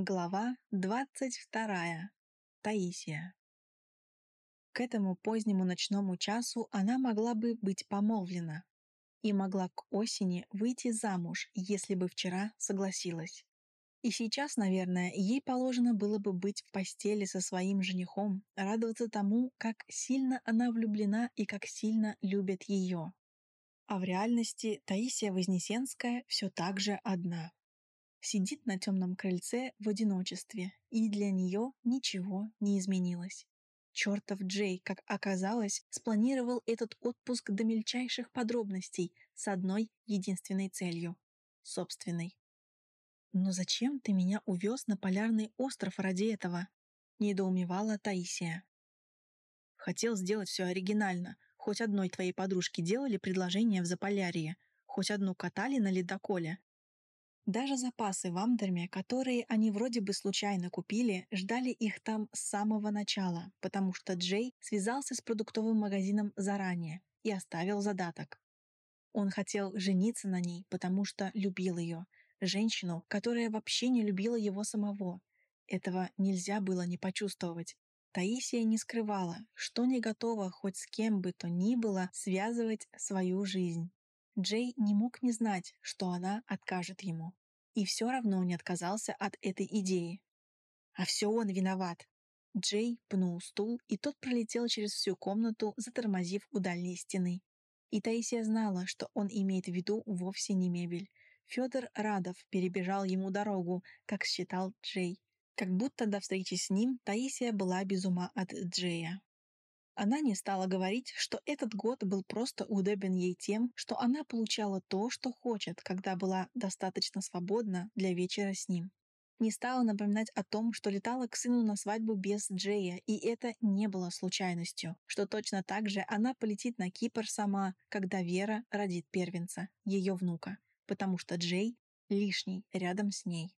Глава 22. Таисия. К этому позднему ночному часу она могла бы быть помолвлена и могла к осени выйти замуж, если бы вчера согласилась. И сейчас, наверное, ей положено было бы быть в постели со своим женихом, радоваться тому, как сильно она влюблена и как сильно любят ее. А в реальности Таисия Вознесенская все так же одна. Сидит на темном крыльце в одиночестве, и для нее ничего не изменилось. Чертов Джей, как оказалось, спланировал этот отпуск до мельчайших подробностей с одной единственной целью — собственной. «Но зачем ты меня увез на полярный остров ради этого?» — недоумевала Таисия. «Хотел сделать все оригинально. Хоть одной твоей подружке делали предложение в Заполярье, хоть одну катали на ледоколе, даже запасы в Амдерме, которые они вроде бы случайно купили, ждали их там с самого начала, потому что Джей связался с продуктовым магазином заранее и оставил задаток. Он хотел жениться на ней, потому что любил ее, женщину, которая вообще не любила его самого. Этого нельзя было не почувствовать. Таисия не скрывала, что не готова хоть с кем бы то ни было связывать свою жизнь. Джей не мог не знать, что она откажет ему. И все равно не отказался от этой идеи. А все он виноват. Джей пнул стул, и тот пролетел через всю комнату, затормозив у дальней стены. И Таисия знала, что он имеет в виду вовсе не мебель. Федор Радов перебежал ему дорогу, как считал Джей. Как будто до встречи с ним Таисия была без ума от Джея. Она не стала говорить, что этот год был просто удобен ей тем, что она получала то, что хочет, когда была достаточно свободна для вечера с ним. Не стала напоминать о том, что летала к сыну на свадьбу без Джея, и это не было случайностью, что точно так же она полетит на Кипр сама, когда Вера родит первенца, ее внука, потому что Джей лишний рядом с ней.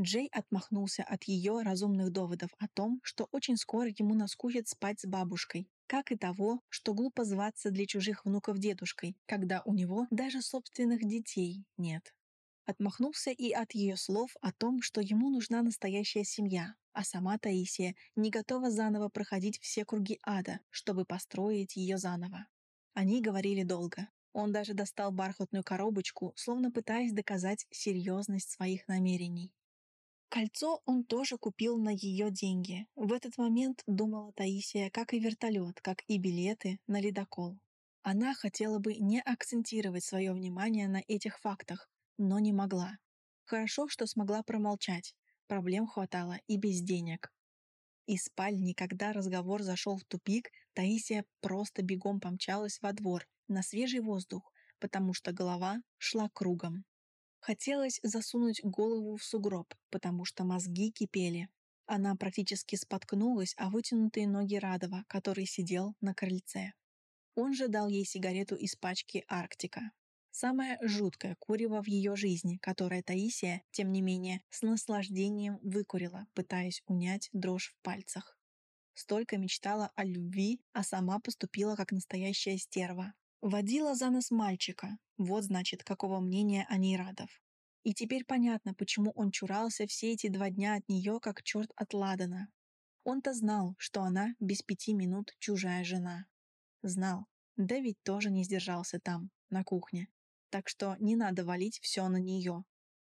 Джей отмахнулся от ее разумных доводов о том, что очень скоро ему наскучит спать с бабушкой, как и того, что глупо зваться для чужих внуков дедушкой, когда у него даже собственных детей нет. Отмахнулся и от ее слов о том, что ему нужна настоящая семья, а сама Таисия не готова заново проходить все круги ада, чтобы построить ее заново. Они говорили долго. Он даже достал бархатную коробочку, словно пытаясь доказать серьезность своих намерений. Кольцо он тоже купил на ее деньги. В этот момент думала Таисия, как и вертолет, как и билеты на ледокол. Она хотела бы не акцентировать свое внимание на этих фактах, но не могла. Хорошо, что смогла промолчать. Проблем хватало и без денег. Из спальни, когда разговор зашел в тупик, Таисия просто бегом помчалась во двор, на свежий воздух, потому что голова шла кругом. Хотелось засунуть голову в сугроб, потому что мозги кипели. Она практически споткнулась о вытянутые ноги Радова, который сидел на крыльце. Он же дал ей сигарету из пачки «Арктика». Самое жуткое курево в ее жизни, которое Таисия, тем не менее, с наслаждением выкурила, пытаясь унять дрожь в пальцах. Столько мечтала о любви, а сама поступила как настоящая стерва. Водила за нос мальчика, вот, значит, какого мнения о ней Радов. И теперь понятно, почему он чурался все эти два дня от нее, как черт от Ладана. Он-то знал, что она без пяти минут чужая жена. Знал, да ведь тоже не сдержался там, на кухне. Так что не надо валить все на нее.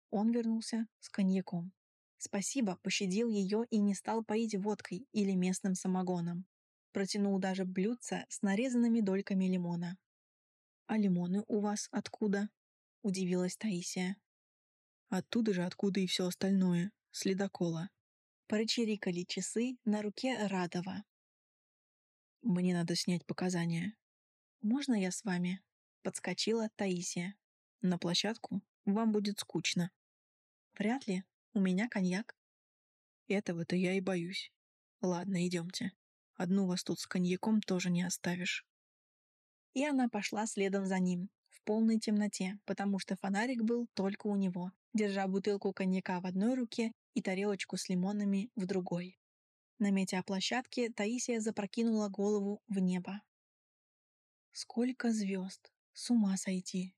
Он вернулся с коньяком. Спасибо, пощадил ее и не стал поить водкой или местным самогоном. Протянул даже блюдце с нарезанными дольками лимона. «А лимоны у вас откуда?» — удивилась Таисия. «Оттуда же, откуда и все остальное, с ледокола». Порычерикали часы на руке Радова. «Мне надо снять показания». «Можно я с вами?» — подскочила Таисия. «На площадку? Вам будет скучно». «Вряд ли. У меня коньяк». «Этого-то я и боюсь. Ладно, идемте. Одну вас тут с коньяком тоже не оставишь» и она пошла следом за ним, в полной темноте, потому что фонарик был только у него, держа бутылку коньяка в одной руке и тарелочку с лимонами в другой. На метеоплощадке Таисия запрокинула голову в небо. «Сколько звезд! С ума сойти!»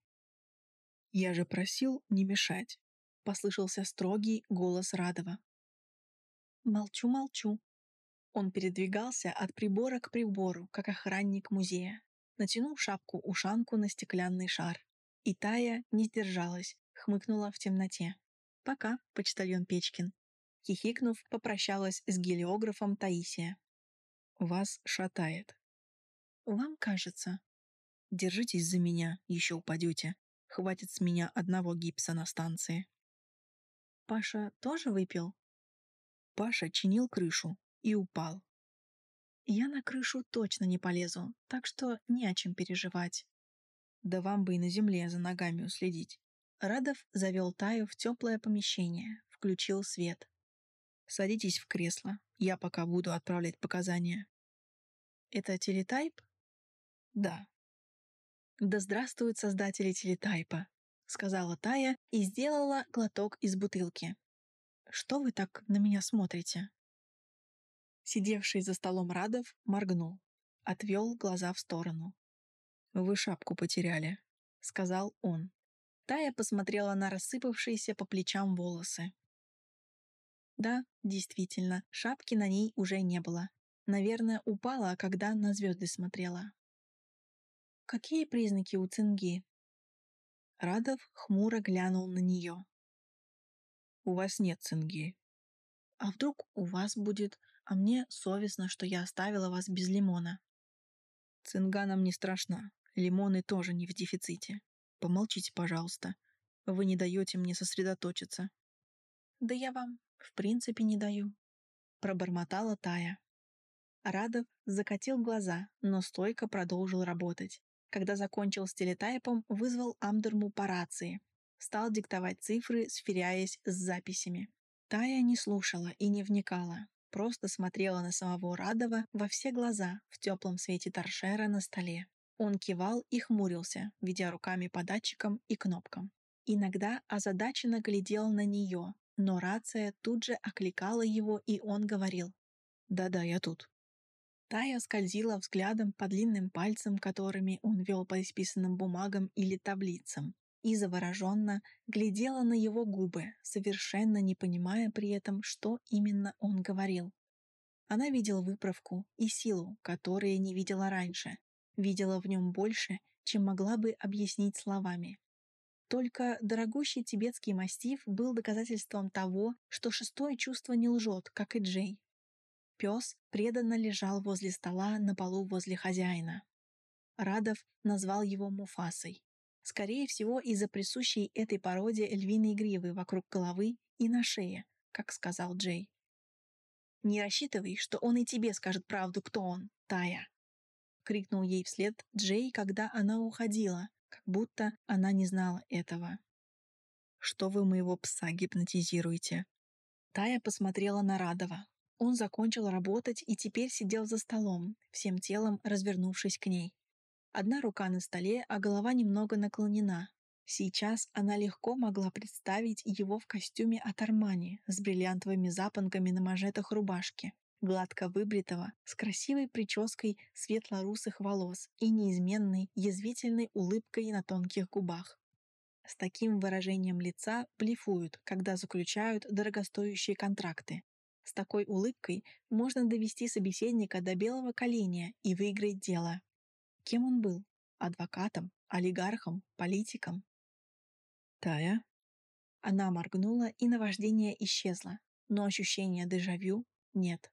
«Я же просил не мешать», — послышался строгий голос Радова. Молчу-молчу. Он передвигался от прибора к прибору, как охранник музея. Натянул шапку-ушанку на стеклянный шар. И Тая не сдержалась, хмыкнула в темноте. «Пока, почтальон Печкин». Хихикнув, попрощалась с гелиографом Таисия. «Вас шатает». «Вам кажется». «Держитесь за меня, еще упадете. Хватит с меня одного гипса на станции». «Паша тоже выпил?» Паша чинил крышу и упал. Я на крышу точно не полезу, так что не о чем переживать. Да вам бы и на земле за ногами уследить. Радов завел Таю в теплое помещение, включил свет. Садитесь в кресло, я пока буду отправлять показания. Это телетайп? Да. Да здравствуют создатели телетайпа, сказала Тая и сделала глоток из бутылки. Что вы так на меня смотрите?» Сидевший за столом Радов моргнул, отвел глаза в сторону. «Вы шапку потеряли», — сказал он. Тая посмотрела на рассыпавшиеся по плечам волосы. Да, действительно, шапки на ней уже не было. Наверное, упала, когда на звезды смотрела. Какие признаки у цинги? Радов хмуро глянул на нее. У вас нет цинги. А вдруг у вас будет, а мне совестно, что я оставила вас без лимона. Цинга нам не страшна, лимоны тоже не в дефиците. Помолчите, пожалуйста. Вы не даете мне сосредоточиться. Да я вам, в принципе, не даю. Пробормотала Тая. Радов закатил глаза, но стойко продолжил работать. Когда закончил с телетайпом, вызвал Амдерму по рации, стал диктовать цифры, сверяясь с записями. Тая не слушала и не вникала, просто смотрела на самого Радова во все глаза в теплом свете торшера на столе. Он кивал и хмурился, ведя руками по датчикам и кнопкам. Иногда озадаченно глядел на нее, но рация тут же окликала его, и он говорил «Да-да, я тут». Тая скользила взглядом по длинным пальцам, которыми он вел по исписанным бумагам или таблицам, и завороженно глядела на его губы, совершенно не понимая при этом, что именно он говорил. Она видела выправку и силу, которые не видела раньше, видела в нем больше, чем могла бы объяснить словами. Только дорогущий тибетский мастиф был доказательством того, что шестое чувство не лжет, как и Джей. Пес преданно лежал возле стола на полу возле хозяина. Радов назвал его Муфасой. Скорее всего, из-за присущей этой породе львиной гривы вокруг головы и на шее, как сказал Джей. «Не рассчитывай, что он и тебе скажет правду, кто он, Тая!» — крикнул ей вслед Джей, когда она уходила, как будто она не знала этого. «Что вы моего пса гипнотизируете?» Тая посмотрела на Радова. Он закончил работать и теперь сидел за столом, всем телом развернувшись к ней. Одна рука на столе, а голова немного наклонена. Сейчас она легко могла представить его в костюме от Армани с бриллиантовыми запонками на мажетах рубашки, гладко выбритого, с красивой прической светло-русых волос и неизменной язвительной улыбкой на тонких губах. С таким выражением лица блефуют, когда заключают дорогостоящие контракты. С такой улыбкой можно довести собеседника до белого коленя и выиграть дело. Кем он был? Адвокатом? Олигархом? Политиком? Тая? Она моргнула, и наваждение исчезло, но ощущения дежавю нет.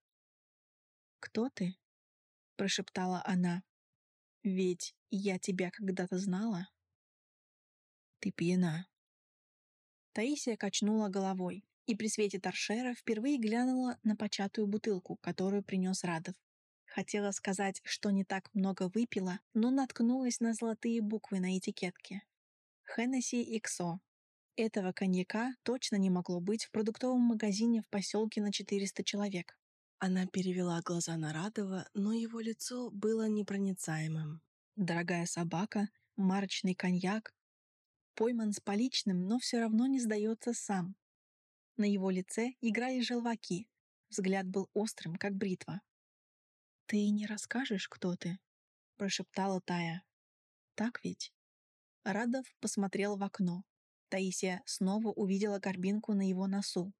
«Кто ты?» — прошептала она. «Ведь я тебя когда-то знала». «Ты пьяна». Таисия качнула головой и при свете торшера впервые глянула на початую бутылку, которую принес Радов. Хотела сказать, что не так много выпила, но наткнулась на золотые буквы на этикетке. Хеннесси Иксо. Этого коньяка точно не могло быть в продуктовом магазине в поселке на 400 человек. Она перевела глаза на Радова, но его лицо было непроницаемым. Дорогая собака, марочный коньяк. Пойман с поличным, но все равно не сдается сам. На его лице играли желваки. Взгляд был острым, как бритва. «Ты не расскажешь, кто ты?» — прошептала Тая. «Так ведь?» Радов посмотрел в окно. Таисия снова увидела горбинку на его носу.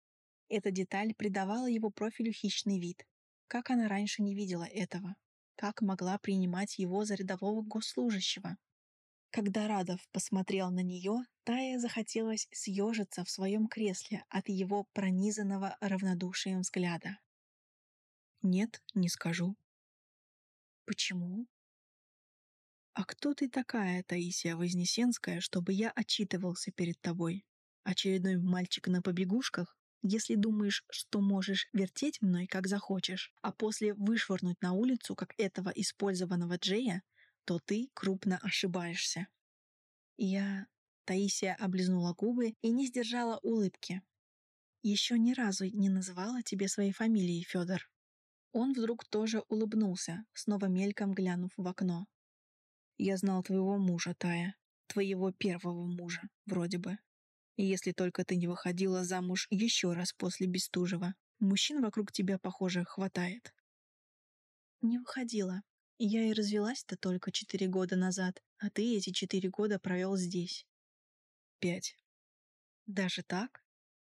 Эта деталь придавала его профилю хищный вид. Как она раньше не видела этого? Как могла принимать его за рядового госслужащего? Когда Радов посмотрел на нее, Тая захотелось съежиться в своем кресле от его пронизанного равнодушием взгляда. «Нет, не скажу». «Почему?» «А кто ты такая, Таисия Вознесенская, чтобы я отчитывался перед тобой? Очередной мальчик на побегушках? Если думаешь, что можешь вертеть мной, как захочешь, а после вышвырнуть на улицу, как этого использованного Джея, то ты крупно ошибаешься». Я... Таисия облизнула губы и не сдержала улыбки. «Еще ни разу не называла тебе своей фамилией, Федор». Он вдруг тоже улыбнулся, снова мельком глянув в окно. «Я знал твоего мужа, Тая. Твоего первого мужа, вроде бы. Если только ты не выходила замуж еще раз после Бестужева, мужчин вокруг тебя, похоже, хватает». «Не выходила», я и развелась-то только четыре года назад, а ты эти четыре года провел здесь. Пять. Даже так?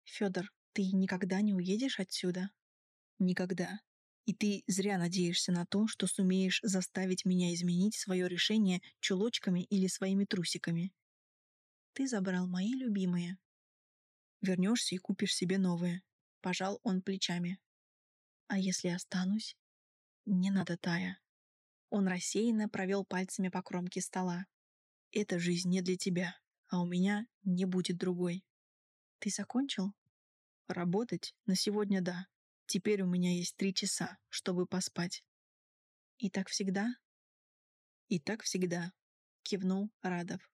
Федор, ты никогда не уедешь отсюда? Никогда. И ты зря надеешься на то, что сумеешь заставить меня изменить свое решение чулочками или своими трусиками. Ты забрал мои любимые. Вернешься и купишь себе новые. Пожал он плечами. А если останусь? Не надо, Тая. Он рассеянно провел пальцами по кромке стола. «Эта жизнь не для тебя, а у меня не будет другой». «Ты закончил?» «Работать? На сегодня да. Теперь у меня есть три часа, чтобы поспать». «И так всегда?» «И так всегда», — кивнул Радов.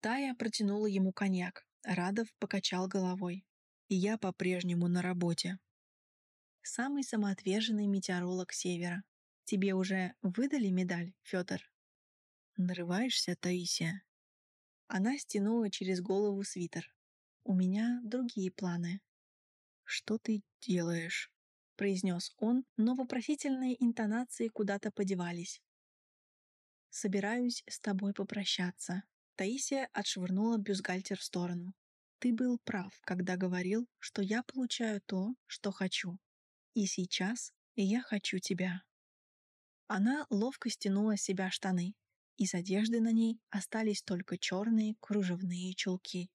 Тая протянула ему коньяк. Радов покачал головой. «И я по-прежнему на работе». Самый самоотверженный метеоролог Севера. Тебе уже выдали медаль, Федор? Нарываешься, Таисия? Она стянула через голову свитер. У меня другие планы. Что ты делаешь? Произнес он, но вопросительные интонации куда-то подевались. «Собираюсь с тобой попрощаться». Таисия отшвырнула бюстгальтер в сторону. «Ты был прав, когда говорил, что я получаю то, что хочу. И сейчас я хочу тебя». Она ловко стянула с себя штаны. Из одежды на ней остались только черные кружевные чулки.